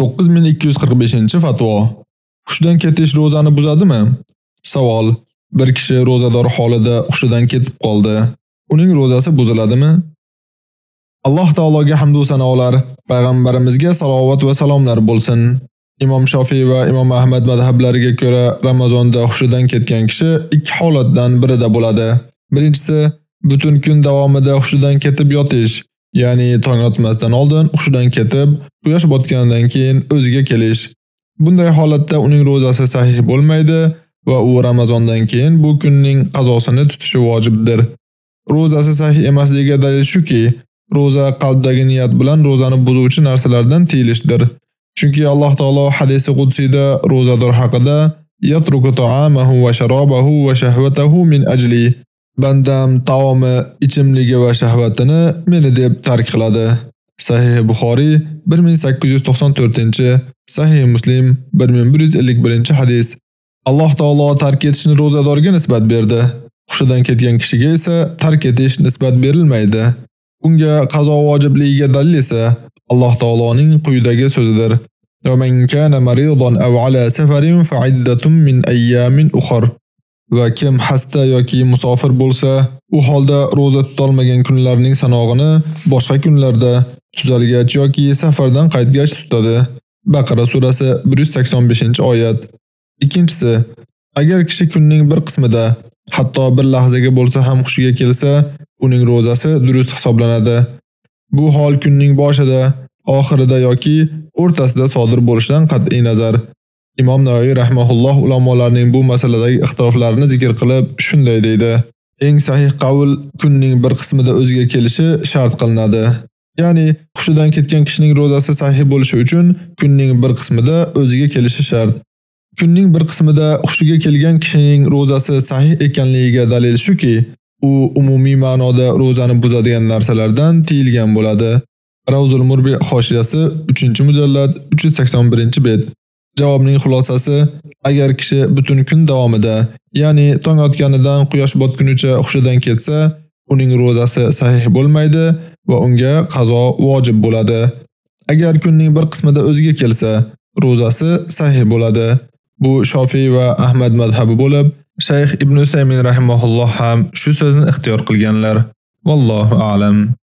9245-fatvo. Xushdan ketish ro'zani buzadimi? Savol: Bir kishi ro'zador holida hushidan ketib qoldi. Uning ro'zasi buziladimi? Alloh taologa hamd va sanolar, payg'ambarimizga salovat va salomlar bo'lsin. Imom Shofiy va Imom Ahmad madhablariga ko'ra Ramazonda hushidan ketgan kishi ikki holatdan birida bo'ladi. Birinchisi butun kun davomida hushidan ketib yotish, ya'ni tong otmasdan oldin hushidan ketib, quyosh botgandan keyin o'ziga kelish. Bunday holatda uning ro'zasi sahih bo'lmaydi va u Ramazondan keyin bu kunning qazosini tutishi vojibdir. Ro'zasi sahih emasligiga dalil shuki, ro'za qalbdagi niyat bilan ro'zani buzuvchi narsalardan tiyilishdir. Chunki Alloh taolo hadisi qudsiyda ro'zador haqida yatruku ta'amahu va sharobahu va shahvatahu min ajli bandam taomi, ichimligi va shahvatini meni deb tark qiladi. Sahih Buxoriy 1894, Sahih Muslim 1151-hadis. Alloh taolo tark etishni ro'zadorga nisbat berdi. Hushidan ketgan kishiga esa tark etish nisbat berilmaydi. Unga qazo vojibligiga dalil esa Alloh taoloning quyidagi so'zidir. "Va man kana maridan aw ala safarin fa'iddatun min ayyamin ukhra" Va kim hasta yoki musofir bo'lsa, u holda roza tutolmagan kunlarning sanog'ini boshqa kunlarda tuzalgach yoki safardan qaytgach tutadi. Baqara surasi 185-oyat. Ikkinchisi, agar kishi kunning bir qismida, hatto bir lahzaga bo'lsa ham xushiga kelsa, uning rozasi durust hisoblanadi. Bu hol kunning boshida, oxirida yoki o'rtasida sodir bo'lishidan qat'iy nazar Imom Navoiy rahimahulloh ulamolarning bu masaladagi ixtiroflarini zikr qilib shunday deydi: Eng sahih qaul kunning bir qismida o'ziga kelishi shart qilinadi. Ya'ni hushidan ketgan kishining ro'zasi sahih bo'lishi uchun kunning bir qismida o'ziga kelishi shart. Kunning bir qismida hushiga kelgan kishining ro'zasi sahih ekanligiga dalil shuki, u umumiy ma'noda ro'zani buzadigan narsalardan tiyilgan bo'ladi. Ravzul Murbi xoshiyasi 3-mujallad 381-bet. Javobning xulosasi: Agar kishi butun kun davomida, ya'ni tong otganidan quyosh botgunicha hushidan ketsa, uning ro'zasi sahih bo'lmaydi va unga qazo vojib bo'ladi. Agar kunning bir qismida o'ziga kelsa, ro'zasi sahih bo'ladi. Bu Shofiy va Ahmad mazhabi bo'lib, Shayx Ibn Usaymin rahimahulloh ham shu so'zni ixtiyor qilganlar. Vallohu a'lam.